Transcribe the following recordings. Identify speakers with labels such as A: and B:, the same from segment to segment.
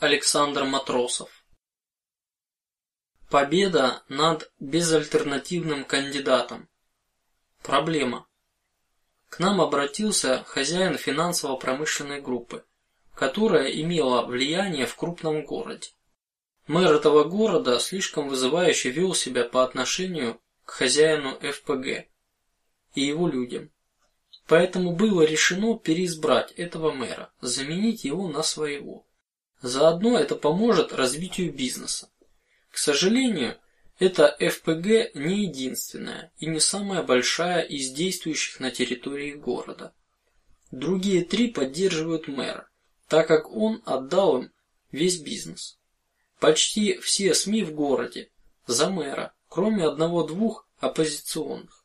A: Александр Матросов. Победа над безальтернативным кандидатом. Проблема. К нам обратился хозяин финансово-промышленной группы, которая имела влияние в крупном городе. Мэр этого города слишком вызывающе вел себя по отношению к хозяину ФПГ и его людям. Поэтому было решено переизбрать этого мэра, заменить его на своего. Заодно это поможет развитию бизнеса. К сожалению, эта ФПГ не единственная и не самая большая из действующих на территории города. Другие три поддерживают мэра, так как он отдал им весь бизнес. Почти все СМИ в городе за мэра, кроме одного-двух оппозиционных.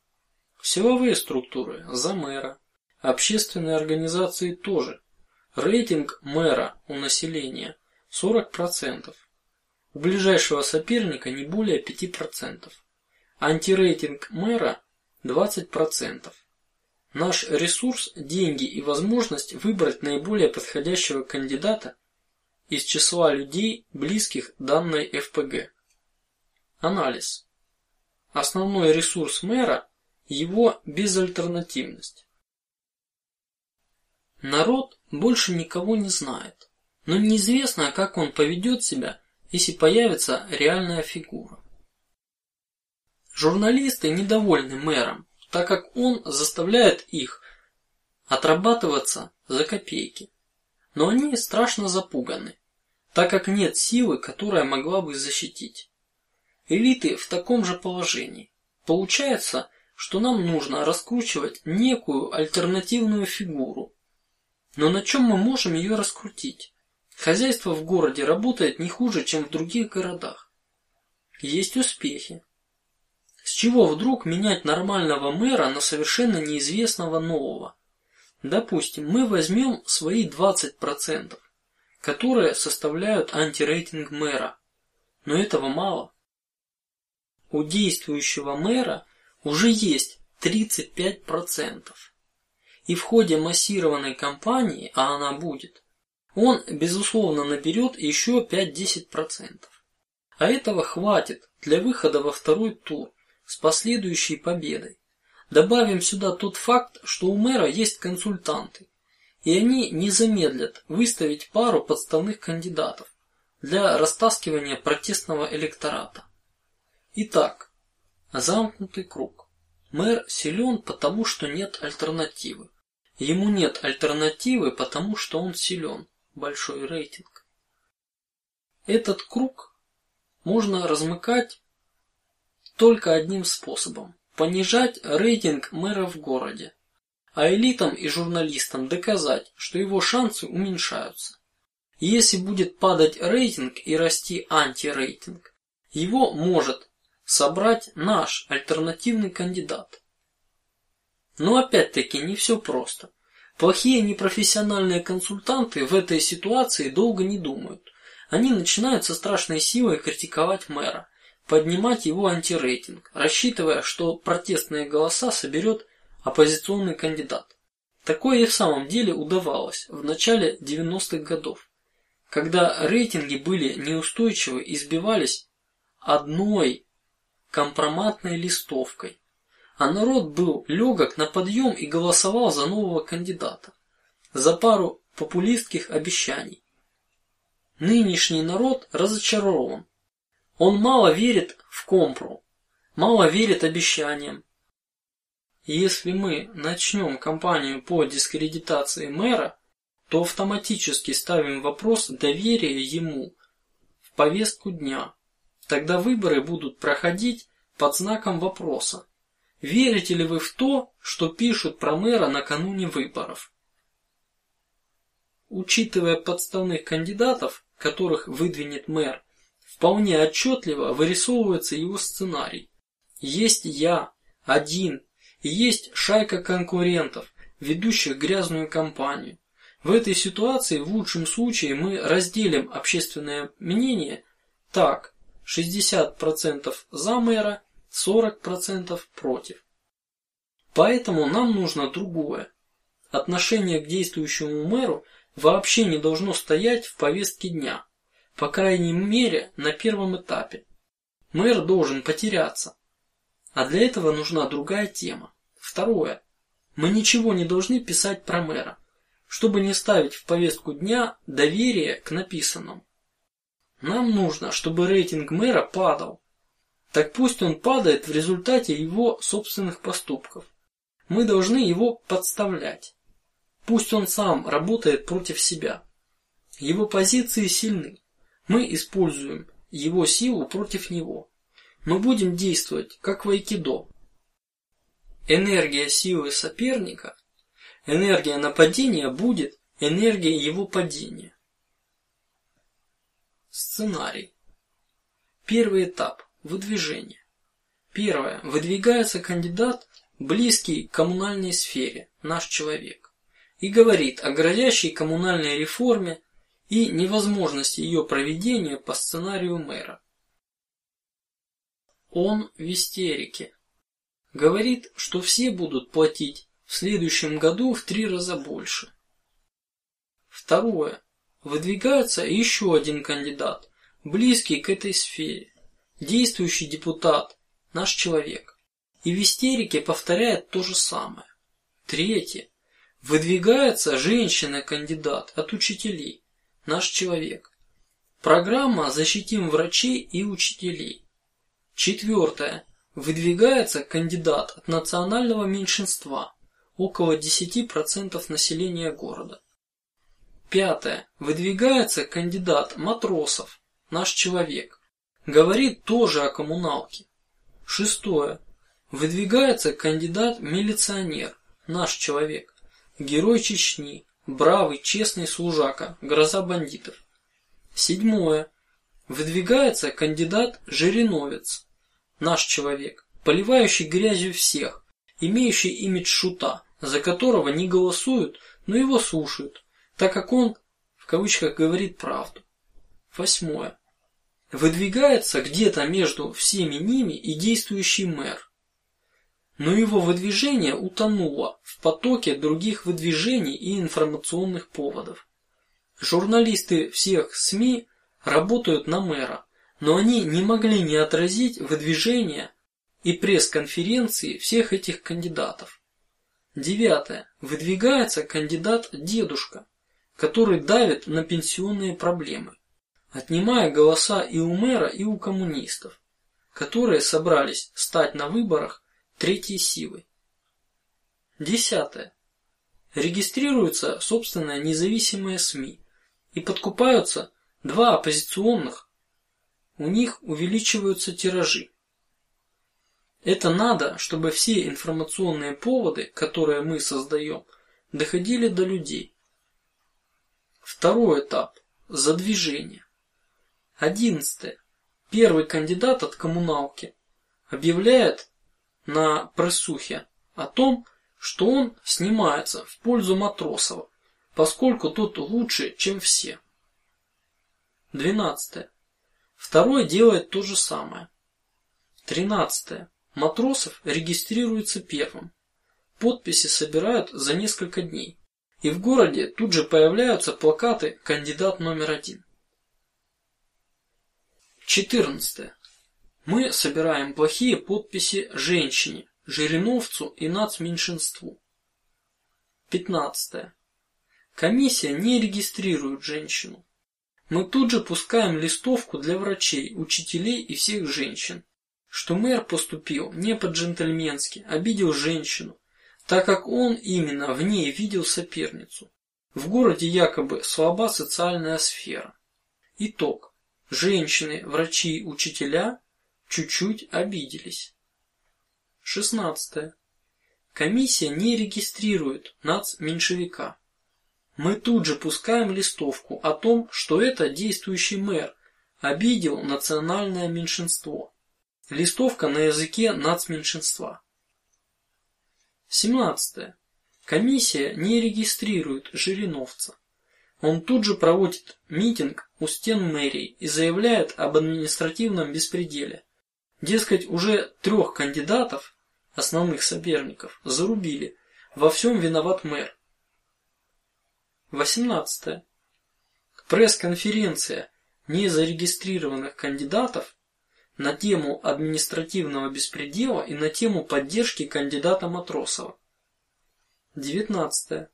A: Силовые структуры за мэра, общественные организации тоже Рейтинг мэра у населения 40 процентов. У ближайшего соперника не более 5 процентов. Антирейтинг мэра 20 процентов. Наш ресурс, деньги и возможность выбрать наиболее подходящего кандидата из числа людей, близких данной ФПГ. Анализ. Основной ресурс мэра – его безальтернативность. Народ больше никого не знает, но неизвестно, как он поведет себя, если появится реальная фигура. Журналисты недовольны мэром, так как он заставляет их отрабатываться за копейки, но они страшно запуганы, так как нет силы, которая могла бы защитить. Элиты в таком же положении. Получается, что нам нужно раскручивать некую альтернативную фигуру, но на чем мы можем ее раскрутить? Хозяйство в городе работает не хуже, чем в других городах. Есть успехи. С чего вдруг менять нормального мэра на совершенно неизвестного нового? Допустим, мы возьмем свои 20 процентов, которые составляют антирейтинг мэра, но этого мало. У действующего мэра уже есть 35 процентов и в ходе массированной кампании, а она будет, он безусловно наберет еще 5-10 процентов. А этого хватит для выхода во второй тур с последующей победой. Добавим сюда тот факт, что у мэра есть консультанты, и они не замедлят выставить пару подставных кандидатов для растаскивания протестного электората. Итак, замкнутый круг. Мэр силен, потому что нет альтернативы. Ему нет альтернативы, потому что он силен, большой рейтинг. Этот круг можно размыкать только одним способом: понижать рейтинг мэра в городе, а элитам и журналистам доказать, что его шансы уменьшаются. Если будет падать рейтинг и расти антирейтинг, его может собрать наш альтернативный кандидат. Но опять-таки не все просто. Плохие непрофессиональные консультанты в этой ситуации долго не думают. Они начинают со страшной силой критиковать мэра, поднимать его антирейтинг, рассчитывая, что протестные голоса соберет оппозиционный кандидат. Такое и в самом деле удавалось в начале 90-х годов, когда рейтинги были неустойчивы и сбивались одной компроматной листовкой а народ был легок на подъем и голосовал за нового кандидата, за пару популистских обещаний. Нынешний народ разочарован. Он мало верит в компру, мало верит обещаниям. Если мы начнем кампанию по дискредитации мэра, то автоматически ставим вопрос доверия ему в повестку дня. Тогда выборы будут проходить под знаком вопроса. Верите ли вы в то, что пишут про мэра накануне выборов? Учитывая подставных кандидатов, которых выдвинет мэр, вполне отчетливо вырисовывается его сценарий. Есть я один, и есть шайка конкурентов, ведущих грязную кампанию. В этой ситуации в лучшем случае мы разделим общественное мнение так: 60 процентов за мэра, 40 процентов против. Поэтому нам нужно другое. Отношение к действующему мэру вообще не должно стоять в повестке дня, по крайней мере на первом этапе. Мэр должен потеряться, а для этого нужна другая тема. Второе. Мы ничего не должны писать про мэра, чтобы не ставить в повестку дня доверие к написанному. Нам нужно, чтобы рейтинг мэра падал. Так пусть он падает в результате его собственных поступков. Мы должны его подставлять. Пусть он сам работает против себя. Его позиции сильны. Мы используем его силу против него. Мы будем действовать как в айкидо. Энергия силы соперника, энергия нападения будет энергия его падения. Сценарий. Первый этап выдвижение. Первое. Выдвигается кандидат, близкий к коммунальной сфере, наш человек, и говорит о грозящей коммунальной реформе и невозможности ее проведения по сценарию мэра. Он в истерике. Говорит, что все будут платить в следующем году в три раза больше. Второе. Выдвигается еще один кандидат, близкий к этой сфере, действующий депутат, наш человек, и в истерике повторяет то же самое. Третье. Выдвигается женщина-кандидат от учителей, наш человек. Программа «Защитим врачей и учителей». Четвертое. Выдвигается кандидат от национального меньшинства, около 10% населения города. Пятое. Выдвигается кандидат матросов, наш человек. Говорит тоже о коммуналке. Шестое. Выдвигается кандидат милиционер, наш человек, герой Чечни, бравый, честный служака, гроза бандитов. Седьмое. Выдвигается кандидат Жириновец, наш человек, поливающий грязью всех, имеющий имидж шута, за которого не голосуют, но его слушают, так как он в кавычках говорит правду. Восьмое. Выдвигается где-то между всеми ними и действующий мэр, но его выдвижение утонуло в потоке других выдвижений и информационных поводов. Журналисты всех СМИ работают на мэра, но они не могли не отразить выдвижение и пресс-конференции всех этих кандидатов. Девятое. Выдвигается кандидат дедушка, который давит на пенсионные проблемы, отнимая голоса и у мэра, и у коммунистов, которые собрались стать на выборах третьей силой. Десятое. Регистрируются собственные независимые СМИ и подкупаются два оппозиционных. У них увеличиваются тиражи. Это надо, чтобы все информационные поводы, которые мы создаем, доходили до людей. Второй этап – задвижение. Одиннадцатое. Первый кандидат от коммуналки объявляет на прессухе о том, что он снимается в пользу Матросова, поскольку тот лучше, чем все. Двенадцатое. Второй делает то же самое. Тринадцатое. Матросов регистрируется первым. Подписи собирают за несколько дней, и в городе тут же появляются плакаты "Кандидат номер один". Четырнадцатое. Мы собираем плохие подписи женщине, жириновцу и нацменьшинству. Пятнадцатое. Комиссия не регистрирует женщину. Мы тут же пускаем листовку для врачей, учителей и всех женщин что мэр поступил не по-джентльменски, обидел женщину, так как он именно в ней видел соперницу. В городе якобы слаба социальная сфера. Итог: женщины, врачи, учителя чуть-чуть обиделись. Шестнадцатое. Комиссия не регистрирует нацменьшевика. Мы тут же пускаем листовку о том, что это действующий мэр обидел национальное меньшинство. Листовка на языке нацменьшинства. 17. Комиссия не регистрирует Жириновца. Он тут же проводит митинг у стен мэрии и заявляет об административном беспределе. Дескать, уже трех кандидатов, основных соперников, зарубили. Во всем виноват мэр. 18. Пресс-конференция незарегистрированных кандидатов на тему административного беспредела и на тему поддержки кандидата Матросова. 19.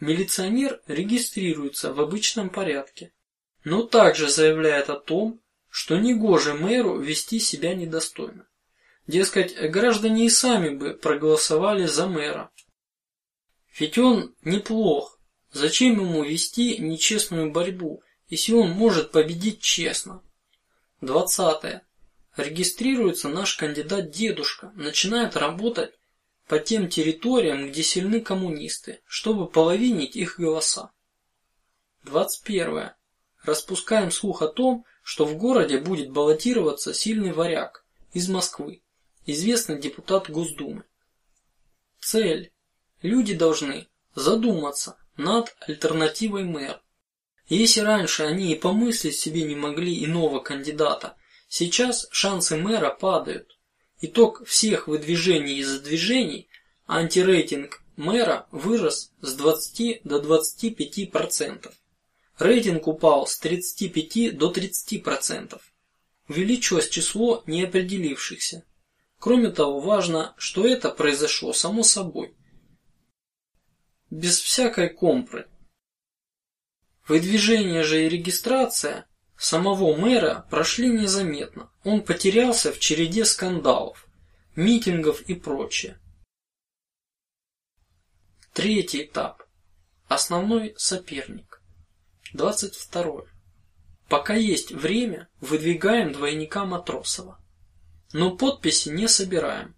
A: Милиционер регистрируется в обычном порядке, но также заявляет о том, что негоже мэру вести себя недостойно. Дескать, граждане и сами бы проголосовали за мэра. Ведь он неплох. Зачем ему вести нечестную борьбу, если он может победить честно? Двадцатое. Регистрируется наш кандидат дедушка, начинает работать по тем территориям, где сильны коммунисты, чтобы половинить их голоса. Двадцать первое. Распускаем слух о том, что в городе будет баллотироваться сильный варяг из Москвы, известный депутат Госдумы. Цель: люди должны задуматься над альтернативой мэр. Если раньше они и помыслить себе не могли иного кандидата, сейчас шансы мэра падают. Итог всех выдвижений и задвижений антирейтинг мэра вырос с 20 до 25 процентов. Рейтинг упал с 35 до 30 процентов. Увеличилось число неопределившихся. Кроме того, важно, что это произошло само собой, без всякой компры. Выдвижение же и регистрация самого мэра прошли незаметно. Он потерялся в череде скандалов, митингов и прочее. Третий этап. Основной соперник. Двадцать второе. Пока есть время, выдвигаем двойника Матросова, но подписи не собираем.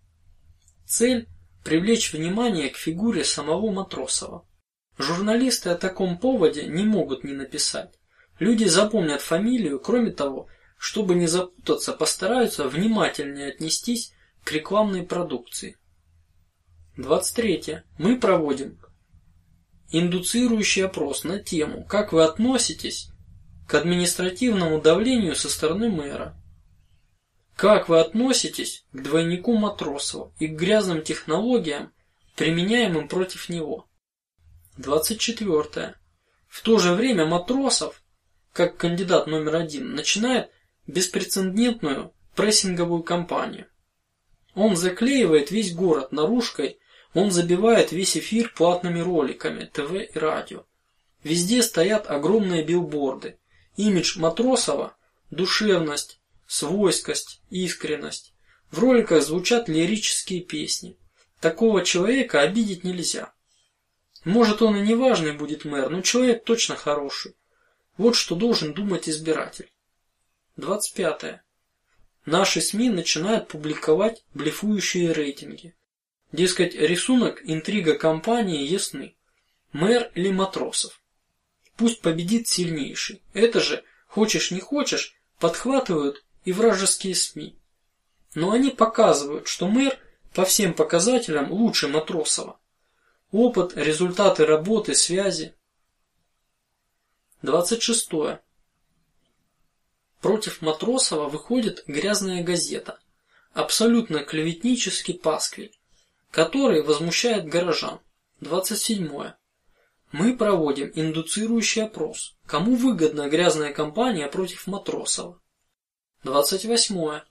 A: Цель привлечь внимание к фигуре самого Матросова. Журналисты о таком поводе не могут не написать. Люди запомнят фамилию, кроме того, чтобы не запутаться, постараются внимательнее отнестись к рекламной продукции. 23. Мы проводим индуцирующий опрос на тему, как вы относитесь к административному давлению со стороны мэра. Как вы относитесь к двойнику Матросова и к грязным технологиям, применяемым против него? 24. В то же время Матросов, как кандидат номер один, начинает беспрецедентную прессинговую кампанию. Он заклеивает весь город наружкой, он забивает весь эфир платными роликами, ТВ и радио. Везде стоят огромные билборды. Имидж Матросова, душевность, свойскость, искренность. В роликах звучат лирические песни. Такого человека обидеть нельзя. Может, он и не важный будет мэр, но человек точно хороший. Вот что должен думать избиратель. Двадцать пятое. Наши СМИ начинают публиковать блефующие рейтинги. Дескать, рисунок, интрига кампании ясны. Мэр или Матросов. Пусть победит сильнейший. Это же, хочешь не хочешь, подхватывают и вражеские СМИ. Но они показывают, что мэр по всем показателям лучше Матросова. Опыт, результаты работы, связи. Двадцать шестое. Против Матросова выходит грязная газета, абсолютно клеветнический пасквиль, который возмущает горожан. Двадцать седьмое. Мы проводим индуцирующий опрос. Кому выгодна грязная кампания против Матросова? Двадцать восьмое.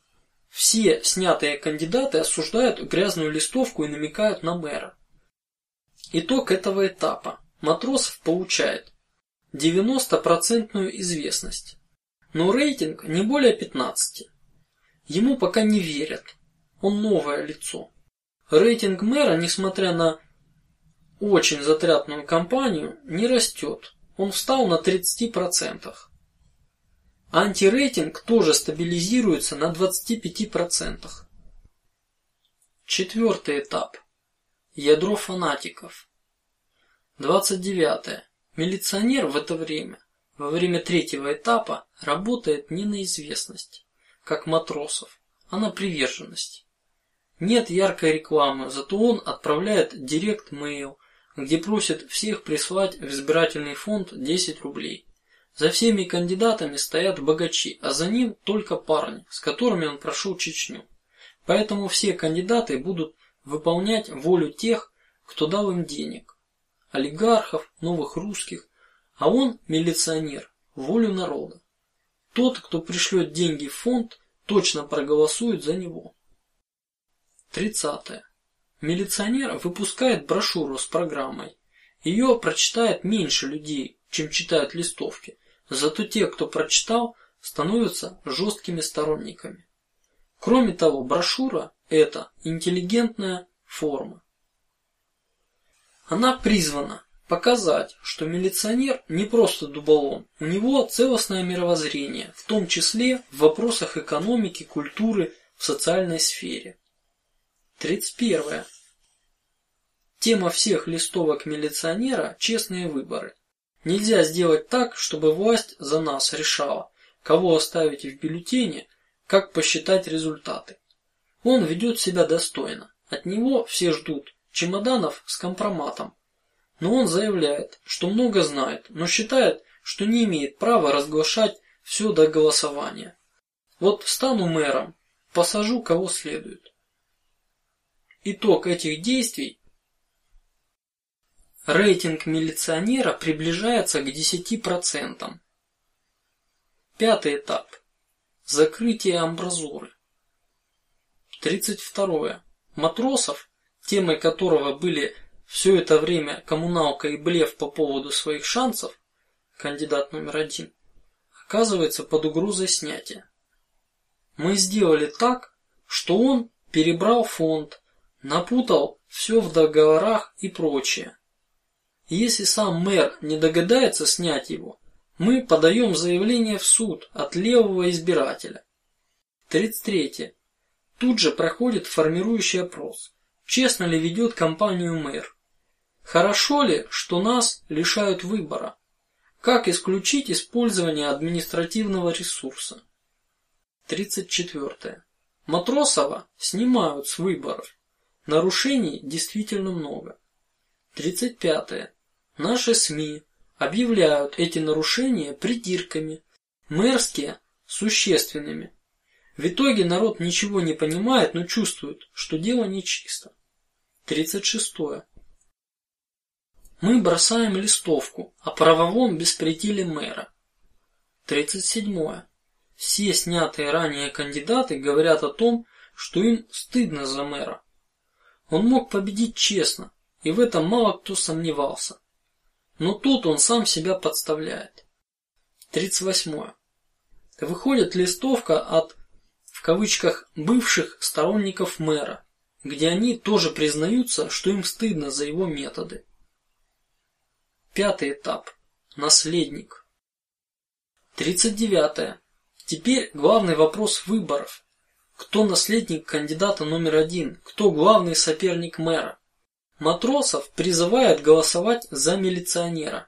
A: Все снятые кандидаты осуждают грязную листовку и намекают на мэра. Итог этого этапа: Матросов получает 90-процентную известность, но рейтинг не более 15. Ему пока не верят. Он новое лицо. Рейтинг мэра, несмотря на очень затрятную кампанию, не растет. Он встал на 30 процентах. Антирейтинг тоже стабилизируется на 25%. Четвертый этап. Ядро фанатиков. 29. Милиционер в это время, во время третьего этапа, работает не на известность, как Матросов, а на приверженность. Нет яркой рекламы, зато он отправляет direct mail, где просит всех прислать в избирательный фонд 10 рублей. За всеми кандидатами стоят богачи, а за ним только парни, с которыми он прошел Чечню. Поэтому все кандидаты будут выполнять волю тех, кто дал им денег: олигархов, новых русских, а он милиционер, волю народа. Тот, кто пришлет деньги в фонд, точно проголосует за него. Тридцатое. Милиционер выпускает брошюру с программой. Ее прочитает меньше людей, чем читают листовки. Зато те, кто прочитал, становятся жесткими сторонниками. Кроме того, брошюра – это интеллигентная форма. Она призвана показать, что милиционер не просто дуболом, у него целостное мировоззрение, в том числе в вопросах экономики, культуры, в социальной сфере. Тридцать первое. Тема всех листовок милиционера – честные выборы. Нельзя сделать так, чтобы власть за нас решала, кого оставить в бюллетене, как посчитать результаты. Он ведет себя достойно. От него все ждут чемоданов с компроматом. Но он заявляет, что много знает, но считает, что не имеет права разглашать все до голосования. Вот стану мэром, посажу кого следует. Итог этих действий Рейтинг милиционера приближается к десяти процентам. Пятый этап. Закрытие амбразуры. Тридцать второе. Матросов, темой которого были все это время коммуналка и блеф по поводу своих шансов, кандидат номер один, оказывается под угрозой снятия. Мы сделали так, что он перебрал фонд, напутал все в договорах и прочее. Если сам мэр не догадается снять его, мы подаем заявление в суд от левого избирателя. Тридцать третье. Тут же проходит формирующий опрос. Честно ли ведет кампанию мэр? Хорошо ли, что нас лишают выбора? Как исключить использование административного ресурса? Тридцать четвертое. Матросова снимают с выборов. Нарушений действительно много. Тридцать пятое. Наши СМИ объявляют эти нарушения придирками, мэрские существенными. В итоге народ ничего не понимает, но чувствует, что дело нечисто. Тридцать шестое. Мы бросаем листовку о правовом беспределе мэра. Тридцать седьмое. Все снятые ранее кандидаты говорят о том, что им стыдно за мэра. Он мог победить честно, и в этом мало кто сомневался. Но тут он сам себя подставляет. Тридцать восьмое. Выходит листовка от в кавычках бывших сторонников мэра, где они тоже признаются, что им стыдно за его методы. Пятый этап. Наследник. Тридцать девятое. Теперь главный вопрос выборов. Кто наследник кандидата номер один? Кто главный соперник мэра? Матросов призывает голосовать за милиционера.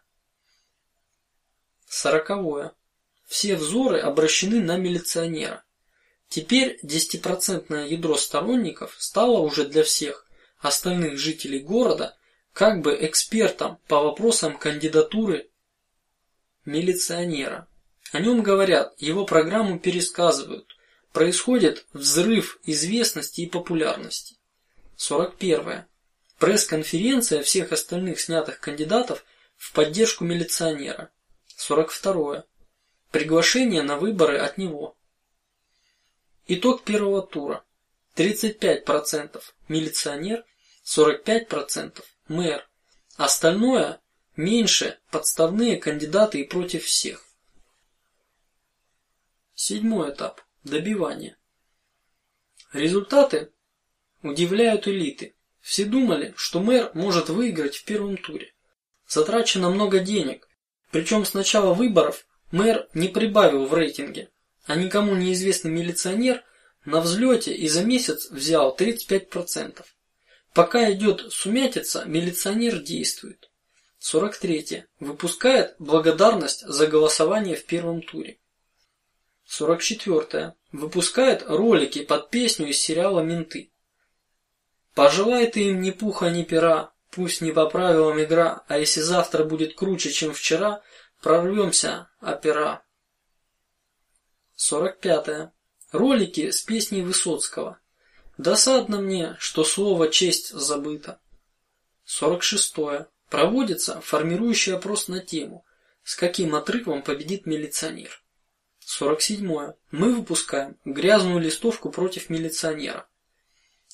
A: Сороковое. Все взоры обращены на милиционера. Теперь десятипроцентное ядро сторонников стало уже для всех остальных жителей города как бы экспертом по вопросам кандидатуры милиционера. О нем говорят, его программу пересказывают. Происходит взрыв известности и популярности. Сорок первое. Пресс-конференция всех остальных снятых кандидатов в поддержку милиционера. 42. Приглашение на выборы от него. Итог первого тура: 35 процентов милиционер, 45 процентов мэр. Остальное меньше подставные кандидаты и против всех. Седьмой этап добивание. Результаты удивляют элиты. Все думали, что мэр может выиграть в первом туре. Затрачено много денег, причем с начала выборов мэр не прибавил в рейтинге, а никому неизвестный милиционер на взлете и за месяц взял 35 процентов. Пока идет сумятица, милиционер действует. 43. Выпускает благодарность за голосование в первом туре. 44. Выпускает ролики под песню из сериала Менты. Пожелай им ни пуха, ни пера, пусть не по правилам игра, а если завтра будет круче, чем вчера, прорвемся, опера. Сорок пятое. Ролики с песней Высоцкого. Досадно мне, что слово честь забыто. Сорок шестое. Проводится формирующий опрос на тему с каким отрывом победит милиционер. 47. Мы выпускаем грязную листовку против милиционера.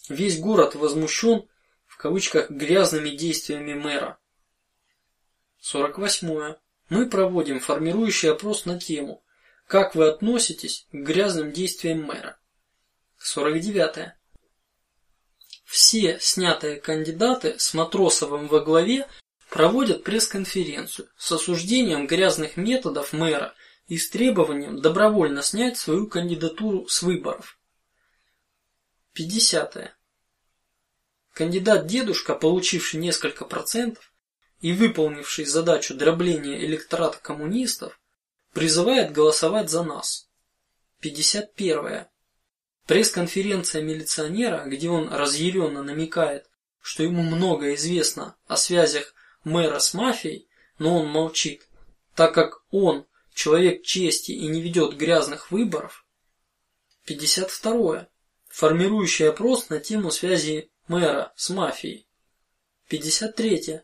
A: Весь город возмущен в кавычках грязными действиями мэра. 48. Мы проводим формирующий опрос на тему «Как вы относитесь к грязным действиям мэра?». 49. Все снятые кандидаты с Матросовым во главе проводят пресс-конференцию с осуждением грязных методов мэра и с требованием добровольно снять свою кандидатуру с выборов. 50. -е. Кандидат дедушка, получивший несколько процентов и выполнивший задачу дробления электората коммунистов, призывает голосовать за нас. 51. -е. Пресс-конференция милиционера, где он разъяренно намекает, что ему много известно о связях мэра с мафией, но он молчит, так как он человек чести и не ведет грязных выборов. 52. Формирующий опрос на тему связи мэра с мафией. 53.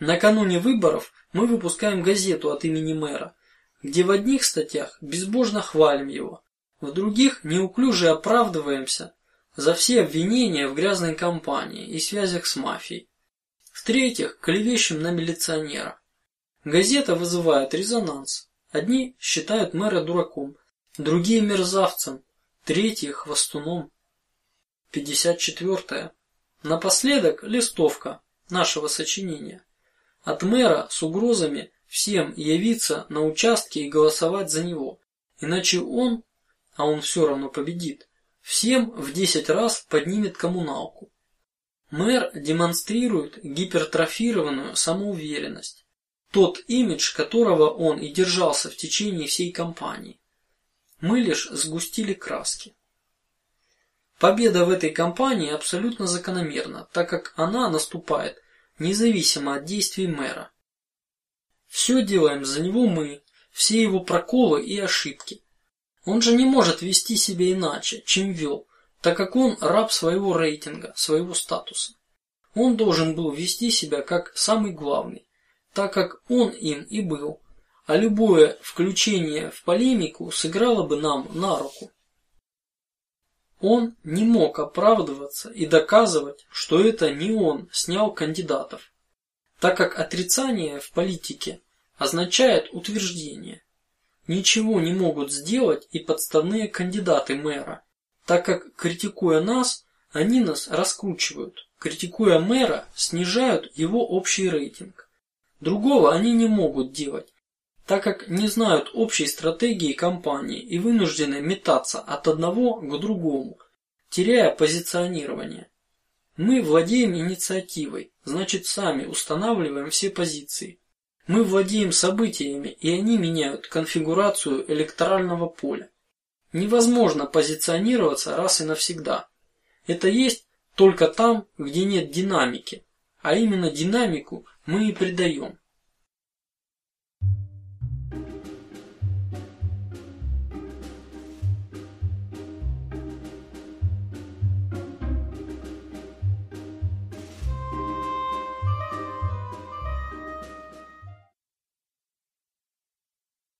A: Накануне выборов мы выпускаем газету от имени мэра, где в одних статьях безбожно хвалим его, в других неуклюже оправдываемся за все обвинения в грязной кампании и связях с мафией. В третьих клевещем на милиционера. Газета вызывает резонанс. Одни считают мэра дураком, другие мерзавцем, третьи хвостуном. 54. Напоследок листовка нашего сочинения от мэра с угрозами всем явиться на участке и голосовать за него, иначе он, а он все равно победит, всем в десять раз поднимет коммуналку. Мэр демонстрирует гипертрофированную самоуверенность, тот имидж, которого он и держался в течение всей кампании. Мы лишь сгустили краски. Победа в этой кампании абсолютно закономерна, так как она наступает независимо от действий мэра. Все делаем за него мы, все его проколы и ошибки. Он же не может вести себя иначе, чем вел, так как он раб своего рейтинга, своего статуса. Он должен был вести себя как самый главный, так как он им и был, а любое включение в полемику сыграло бы нам на руку. Он не мог оправдываться и доказывать, что это не он снял кандидатов, так как отрицание в политике означает утверждение. Ничего не могут сделать и подставные кандидаты мэра, так как критикуя нас, они нас раскручивают, критикуя мэра, снижают его общий рейтинг. Другого они не могут делать, так как не знают общей стратегии компании и вынуждены метаться от одного к другому, теряя позиционирование. Мы владеем инициативой, значит сами устанавливаем все позиции. Мы владеем событиями, и они меняют конфигурацию электорального поля. Невозможно позиционироваться раз и навсегда. Это есть только там, где нет динамики, а именно динамику мы и придаем.